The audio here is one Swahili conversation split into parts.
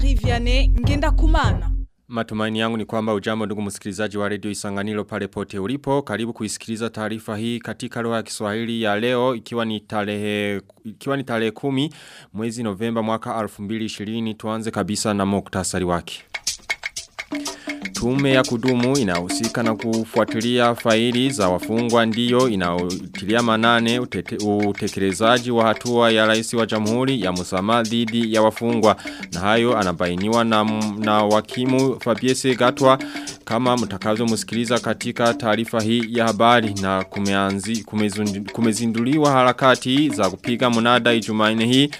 Diane ngenda kumana. Matumaini yangu ni kwamba ujambo ndugu msikilizaji wa redio Isanganiro pale pote ulipo. Karibu kuisikiliza taarifa hii katika lugha ya Kiswahili ya leo ikiwa ni tarehe ikiwa ni tarehe 10 mwezi Novemba mwaka 2020 tuanze kabisa na muktasari wake. Tume ya kudumu inahusika na kufuatilia faili za wafungwa ndiyo inautilia manane utekelezaji wa hatua ya rais wa jamhuri ya musama dhidi ya wafungwa. Na hayo anabainiwa na, na wakimu Fabiese Gatwa kama mtakazo musikiliza katika taarifa hii ya habari na kumeanzi, kumezinduliwa harakati za kupiga munada ijumaine hii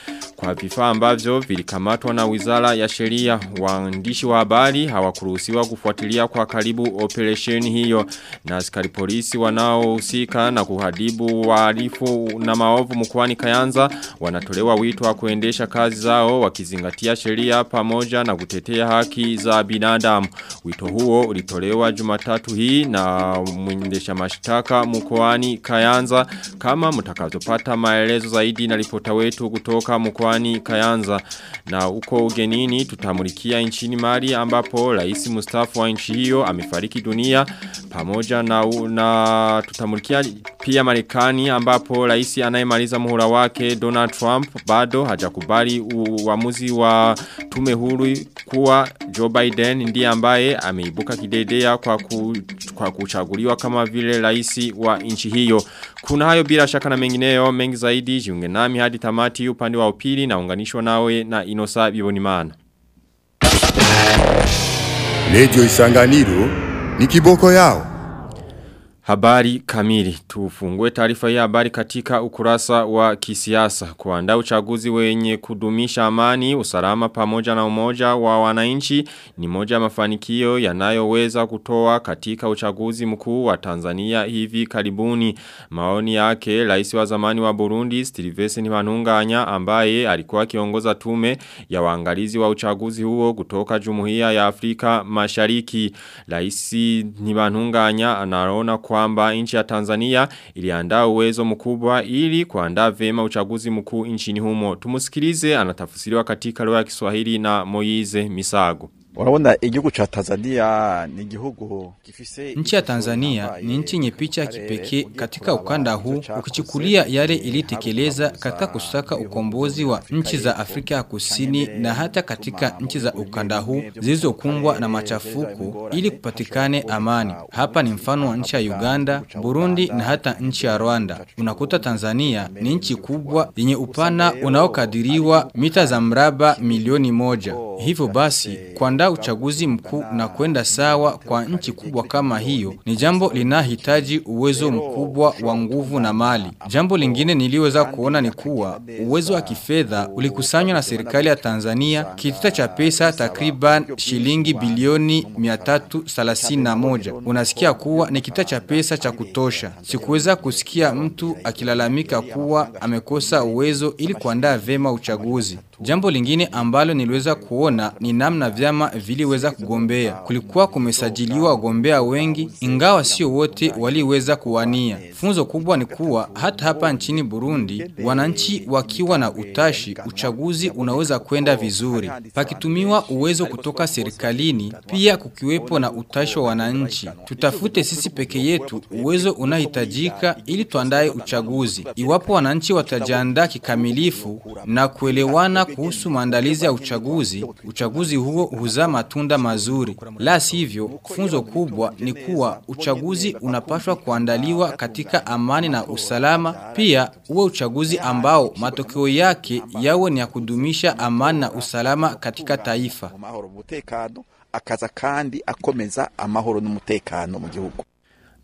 kwa vifaa ambavyo vilikamatwa na wizara ya sheria. Waandishi wa habari hawakuruhusiwa kufuatilia kwa karibu operesheni hiyo na askari polisi wanaohusika na kuhadibu wahalifu na maovu mkoani Kayanza wanatolewa wito wa kuendesha kazi zao wakizingatia sheria pamoja na kutetea haki za binadamu. Wito huo ulitolewa Jumatatu hii na mwendesha mashtaka mkoani Kayanza. Kama mtakazopata maelezo zaidi na ripota wetu kutoka mkoani Kayanza. Na uko ugenini tutamulikia nchini Mali ambapo rais mustafu wa nchi hiyo amefariki dunia pamoja na, na tutamulikia pia Marekani ambapo rais anayemaliza muhula wake Donald Trump bado hajakubali uamuzi wa tume huru kuwa Joe Biden ndiye ambaye ameibuka kidedea kwa, ku, kwa kuchaguliwa kama vile rais wa nchi hiyo. Kuna hayo bila shaka na mengineyo mengi zaidi jiunge nami hadi tamati upande wa upili na unganishwa nawe na Inosa Bibonimana. Lejo Isanganiro ni kiboko yao. Habari kamili. Tufungue taarifa ya habari katika ukurasa wa kisiasa. Kuandaa uchaguzi wenye kudumisha amani, usalama pamoja na umoja wa wananchi ni moja ya mafanikio yanayoweza kutoa katika uchaguzi mkuu wa Tanzania hivi karibuni. Maoni yake rais wa zamani wa Burundi Stilvesen Manunganya ambaye alikuwa kiongoza tume ya waangalizi wa uchaguzi huo kutoka Jumuiya ya Afrika Mashariki. Rais Manunganya anaona kwamba nchi ya Tanzania iliandaa uwezo mkubwa ili kuandaa vema uchaguzi mkuu nchini humo. Tumusikilize anatafsiriwa katika lugha ya Kiswahili na Moize Misago. Urabona igihugu cha Tanzania ni igihugu gifise Nchi ya Tanzania ni nchi yenye picha kipekee katika ukanda huu ukichukulia yale ilitekeleza katika kusaka ukombozi wa nchi za Afrika ya Kusini na hata katika nchi za ukanda huu zilizokumbwa na machafuko ili kupatikane amani. Hapa ni mfano wa nchi ya Uganda, Burundi na hata nchi ya Rwanda. Unakuta Tanzania ni nchi kubwa yenye upana unaokadiriwa mita za mraba milioni moja. Hivyo basi kuandaa uchaguzi mkuu na kwenda sawa kwa nchi kubwa kama hiyo ni jambo linahitaji uwezo mkubwa wa nguvu na mali. Jambo lingine niliweza kuona ni kuwa uwezo wa kifedha ulikusanywa na serikali ya Tanzania kitita cha pesa takriban shilingi bilioni 331. Unasikia kuwa ni kitita cha pesa cha kutosha. Sikuweza kusikia mtu akilalamika kuwa amekosa uwezo ili kuandaa vema uchaguzi. Jambo lingine ambalo niliweza kuona ni namna vyama viliweza kugombea. Kulikuwa kumesajiliwa wagombea wengi ingawa sio wote waliweza kuwania. Funzo kubwa ni kuwa hata hapa nchini Burundi wananchi wakiwa na utashi uchaguzi unaweza kwenda vizuri. Pakitumiwa uwezo kutoka serikalini pia kukiwepo na utashi wa wananchi. Tutafute sisi peke yetu uwezo unahitajika ili tuandae uchaguzi. Iwapo wananchi watajiandaa kikamilifu na kuelewana kuhusu maandalizi ya uchaguzi, uchaguzi huo huzaa matunda mazuri. La sivyo, funzo kubwa ni kuwa uchaguzi unapaswa kuandaliwa katika amani na usalama, pia uwe uchaguzi ambao matokeo yake yawe ni ya kudumisha amani na usalama katika taifa. akaza kandi akomeza amahoro n'umutekano mu gihugu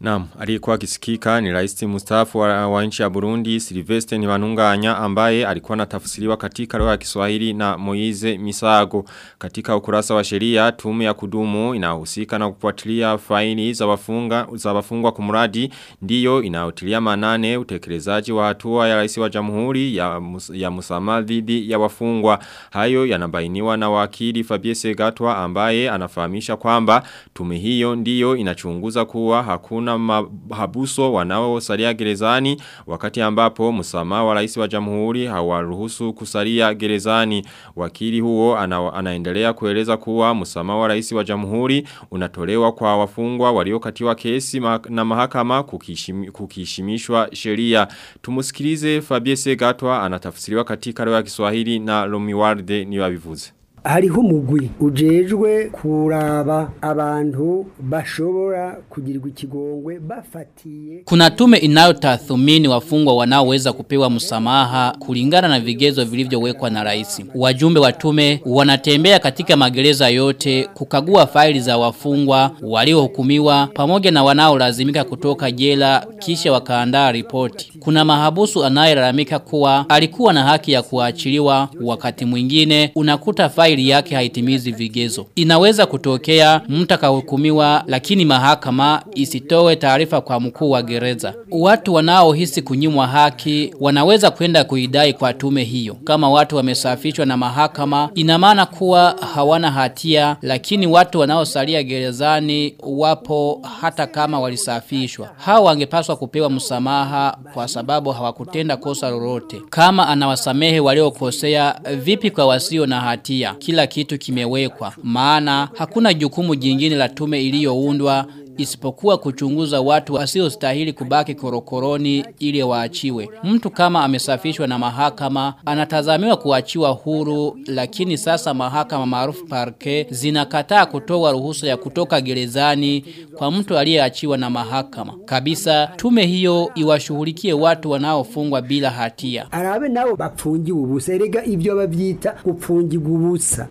Naam, aliyekuwa kisikika ni rais mstaafu wa, wa nchi ya Burundi Silvestre Nibanunganya ambaye alikuwa anatafsiriwa katika lugha ya Kiswahili na Moize Misago. Katika ukurasa wa sheria tume ya kudumu inahusika na kufuatilia faini za wafunga za wafungwa kumradi ndiyo inayotilia manane utekelezaji wa hatua ya rais wa Jamhuri ya mus, ya Musama dhidi ya wafungwa. Hayo yanabainiwa na wakili Fabiese Gatwa ambaye anafahamisha kwamba tume hiyo ndiyo inachunguza kuwa hakuna hakuna mahabuso wanaosalia gerezani wakati ambapo msamaha wa rais wa jamhuri hawaruhusu kusalia gerezani. Wakili huo ana, anaendelea kueleza kuwa msamaha wa rais wa jamhuri unatolewa kwa wafungwa waliokatiwa kesi na mahakama kukishimi, kukishimishwa sheria. Tumusikilize Fabiese Segatwa anatafsiriwa katika lugha ya Kiswahili na Lomiwarde ni wabivuze hariho mugwi ujejwe kuraba abantu bashobora kugirwa ikigongwe bafatiye Kuna tume inayotathmini wafungwa wanaoweza kupewa msamaha kulingana na vigezo vilivyowekwa na rais. Wajumbe wa tume wanatembea katika magereza yote kukagua faili za wafungwa waliohukumiwa pamoja na wanaolazimika kutoka jela kisha wakaandaa ripoti. Kuna mahabusu anayelalamika kuwa alikuwa na haki ya kuachiliwa wakati mwingine unakuta faili faili yake haitimizi vigezo. Inaweza kutokea mtu akahukumiwa lakini mahakama isitoe taarifa kwa mkuu wa gereza. Watu wanaohisi kunyimwa haki wanaweza kwenda kuidai kwa tume hiyo. Kama watu wamesafishwa na mahakama ina maana kuwa hawana hatia lakini watu wanaosalia gerezani wapo hata kama walisafishwa. Hao wangepaswa kupewa msamaha kwa sababu hawakutenda kosa lolote. Kama anawasamehe waliokosea vipi kwa wasio na hatia? Kila kitu kimewekwa. Maana hakuna jukumu jingine la tume iliyoundwa isipokuwa kuchunguza watu wasiostahili kubaki korokoroni ili waachiwe. Mtu kama amesafishwa na mahakama anatazamiwa kuachiwa huru, lakini sasa mahakama maarufu parke zinakataa kutoa ruhusa ya kutoka gerezani kwa mtu aliyeachiwa na mahakama. Kabisa tume hiyo iwashughulikie watu wanaofungwa bila hatia. arabe nabo bapfungiwe ubusa erega ibyo babyita gupfungirwa ubusa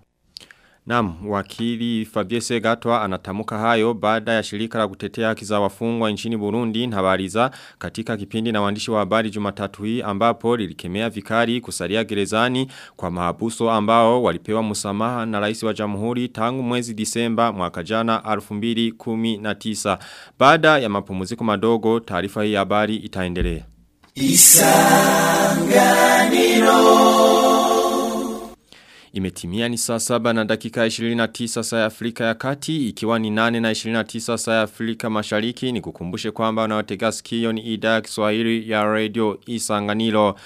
Naam, wakili Fabiese Gatwa anatamuka hayo baada ya shirika la kutetea haki za wafungwa nchini Burundi Ntabariza katika kipindi na waandishi wa habari Jumatatu hii ambapo lilikemea vikali kusalia gerezani kwa mahabuso ambao walipewa msamaha na rais wa Jamhuri tangu mwezi Disemba mwaka jana 2019. Baada ya mapumziko madogo taarifa hii habari itaendelea. Imetimia ni saa saba na dakika 29 saa ya Afrika ya kati ikiwa ni 8 na 29 saa ya Afrika mashariki ni kukumbushe kwamba sikio ni idhaa ya Kiswahili ya radio Isanganiro.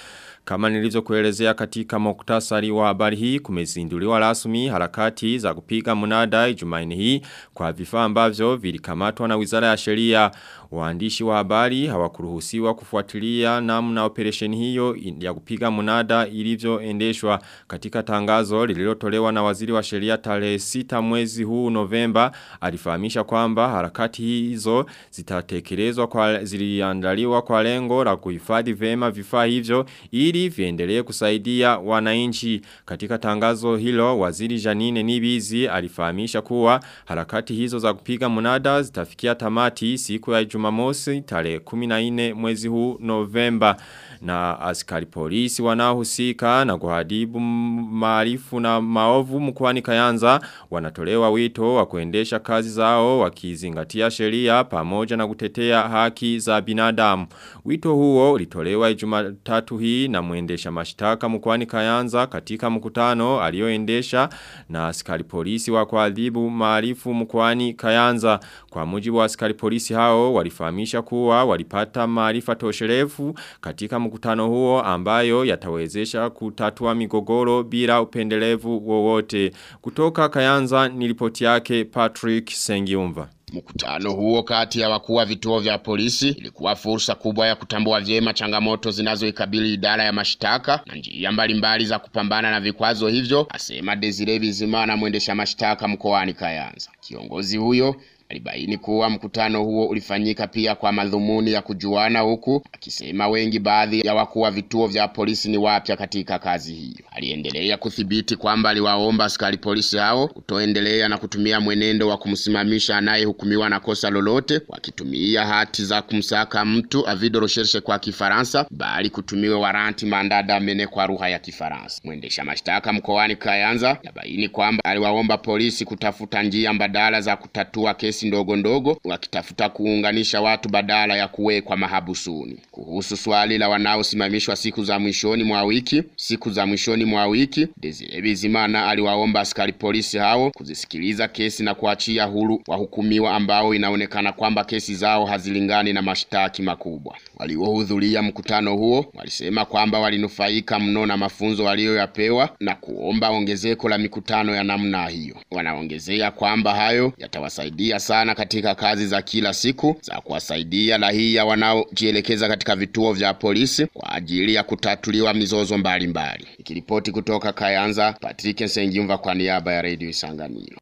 Kama nilivyokuelezea katika muktasari wa habari hii kumezinduliwa rasmi harakati za kupiga munada Jumaini hii kwa vifaa ambavyo vilikamatwa na Wizara ya Sheria. Waandishi wa habari hawakuruhusiwa kufuatilia namna operesheni hiyo ya kupiga munada ilivyoendeshwa katika tangazo lililotolewa na Waziri wa Sheria tarehe 6 mwezi huu Novemba alifahamisha kwamba harakati hizo zitatekelezwa kwa ziliandaliwa kwa lengo la kuhifadhi vema vifaa hivyo ili viendelee kusaidia wananchi. Katika tangazo hilo, waziri Janine Nibizi alifahamisha kuwa harakati hizo za kupiga munada zitafikia tamati siku ya Jumamosi tarehe 14 mwezi huu Novemba na askari polisi wanaohusika na kuhadibu maarifu na maovu mkoani Kayanza wanatolewa wito wa kuendesha kazi zao wakizingatia sheria pamoja na kutetea haki za binadamu. Wito huo ulitolewa Jumatatu hii na muendesha mashtaka mkoani Kayanza katika mkutano alioendesha na askari polisi wa kuadhibu maarifu mkoani Kayanza. Kwa mujibu wa askari polisi hao walifahamisha kuwa walipata maarifa tosherefu katika mkutano huo ambayo yatawezesha kutatua migogoro bila upendelevu wowote. Kutoka Kayanza nilipoti yake Patrick Sengiumva. Mkutano huo kati ya wakuu wa vituo vya polisi ilikuwa fursa kubwa ya kutambua vyema changamoto zinazoikabili idara ya mashtaka na njia mbalimbali za kupambana na vikwazo hivyo, asema Desire Bizimana mwendesha mashtaka mkoani Kayanza. Kiongozi huyo alibaini kuwa mkutano huo ulifanyika pia kwa madhumuni ya kujuana huku akisema wengi baadhi ya wakuu wa vituo vya polisi ni wapya katika kazi hiyo. Aliendelea kuthibiti kwamba aliwaomba askari polisi hao kutoendelea na kutumia mwenendo wa kumsimamisha anayehukumiwa na kosa lolote wakitumia hati za kumsaka mtu avido recherche kwa Kifaransa bali kutumiwe waranti mandada mene kwa lugha ya Kifaransa. Mwendesha mashtaka mkoani Kayanza yabaini kwamba aliwaomba polisi kutafuta njia mbadala za kutatua kesi kesi ndogo ndogo wakitafuta kuunganisha watu badala ya kuwekwa mahabusuni. Kuhusu swali la wanaosimamishwa siku za mwishoni mwa wiki, siku za mwishoni mwa wiki, Desire Bizimana aliwaomba askari polisi hao kuzisikiliza kesi na kuachia huru wahukumiwa ambao inaonekana kwamba kesi zao hazilingani na mashtaki makubwa. Waliohudhuria mkutano huo walisema kwamba walinufaika mno na mafunzo waliyoyapewa na kuomba ongezeko la mikutano ya namna hiyo. Wanaongezea kwamba hayo yatawasaidia sana katika kazi za kila siku za kuwasaidia raia wanaojielekeza katika vituo vya polisi kwa ajili ya kutatuliwa mizozo mbalimbali. Ikiripoti kutoka Kayanza, Patrick Nsengiumva kwa niaba ya Radio Isanganiro.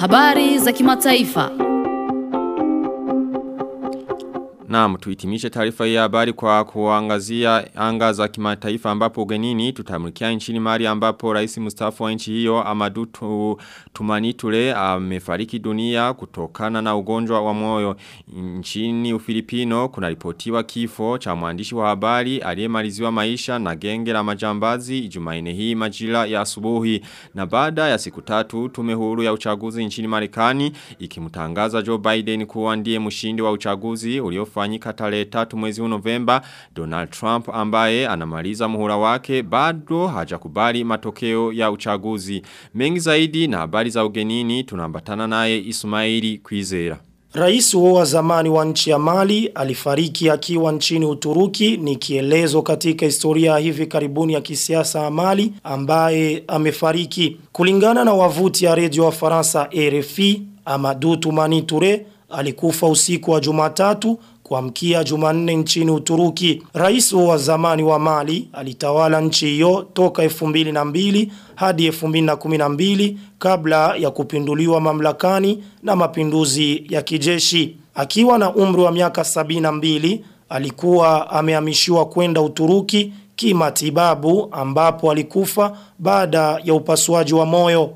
Habari za kimataifa. Naam, tuhitimishe taarifa ya habari kwa kuangazia anga za kimataifa ambapo ugenini tutamulikia nchini mari ambapo rais mustafa wa nchi hiyo Amadu tu, Tumanitule amefariki dunia kutokana na ugonjwa wa moyo. Nchini Ufilipino kuna ripotiwa kifo cha mwandishi wa habari aliyemaliziwa maisha na genge la majambazi Jumaine hii majira ya asubuhi na baada ya siku tatu tume huru ya uchaguzi nchini Marekani ikimtangaza Joe Biden kuwa ndiye mshindi wa uchaguzi uliofanyika kufanyika tarehe tatu mwezi huu Novemba, Donald Trump ambaye anamaliza muhula wake bado hajakubali matokeo ya uchaguzi. Mengi zaidi na habari za ugenini tunaambatana naye Ismaili Kwizera. Rais huo wa zamani wa nchi ya Mali alifariki akiwa nchini Uturuki ni kielezo katika historia hivi karibuni ya kisiasa ya Mali ambaye amefariki. Kulingana na wavuti ya redio wa Faransa RFI, Amadou Toumani Touré alikufa usiku wa Jumatatu kuamkia Jumanne nchini Uturuki. Rais wa zamani wa Mali alitawala nchi hiyo toka 2002 hadi 2012 kabla ya kupinduliwa mamlakani na mapinduzi ya kijeshi. Akiwa na umri wa miaka 72 alikuwa amehamishiwa kwenda Uturuki kimatibabu ambapo alikufa baada ya upasuaji wa moyo.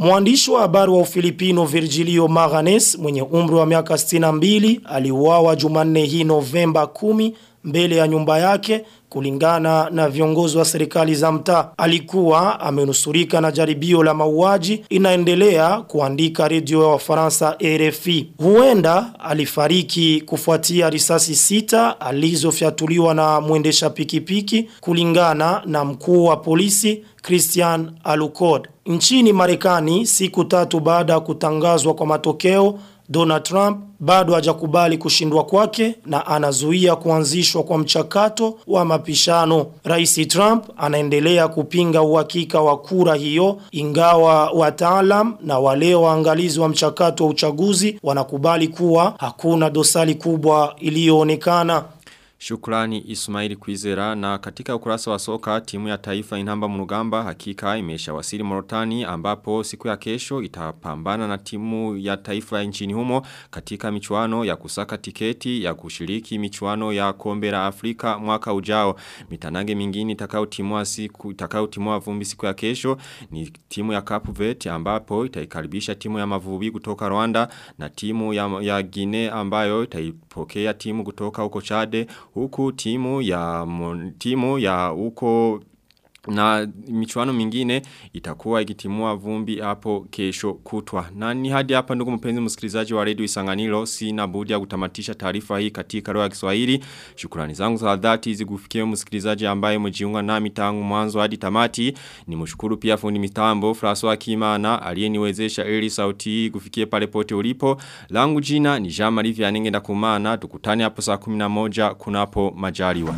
Mwandishi wa habari wa Ufilipino Virgilio Maganes mwenye umri wa miaka 62 aliuawa Jumanne hii Novemba 10 mbele ya nyumba yake kulingana na viongozi wa serikali za mtaa. Alikuwa amenusurika na jaribio la mauaji inaendelea kuandika redio ya Wafaransa RFI. Huenda alifariki kufuatia risasi sita alizofyatuliwa na mwendesha pikipiki kulingana na mkuu wa polisi Christian Alucord. Nchini Marekani siku tatu baada ya kutangazwa kwa matokeo Donald Trump bado hajakubali kushindwa kwake na anazuia kuanzishwa kwa mchakato wa mapishano. Rais Trump anaendelea kupinga uhakika wa kura hiyo ingawa wataalam na wale waangalizi wa mchakato wa uchaguzi wanakubali kuwa hakuna dosari kubwa iliyoonekana. Shukrani Ismaili Kwizera na katika ukurasa wa soka timu ya taifa inamba mnugamba hakika imesha wasili Morotani ambapo siku ya kesho itapambana na timu ya taifa nchini humo katika michuano ya kusaka tiketi ya kushiriki michuano ya kombe la Afrika mwaka ujao. Mitanange mingine itakao timua siku timua vumbi siku ya kesho ni timu ya Cape Verde ambapo itaikaribisha timu ya Mavubi kutoka Rwanda na timu ya, ya Guinea ambayo itaipokea timu kutoka huko Chade huku timu ya timu ya huko na michuano mingine itakuwa ikitimua vumbi hapo kesho kutwa. Na ni hadi hapa ndugu mpenzi msikilizaji wa Radio Isanganiro sina budi ya kutamatisha taarifa hii katika lugha ya Kiswahili. Shukrani zangu za dhati zikufikie msikilizaji ambaye mjiunga nami tangu mwanzo hadi tamati. Nimshukuru pia fundi mitambo François Kimana aliyeniwezesha ili sauti hii kufikie pale pote ulipo. Langu jina ni Jean Marie Vianenge ndakumana tukutane hapo saa 11 kunapo majaliwa.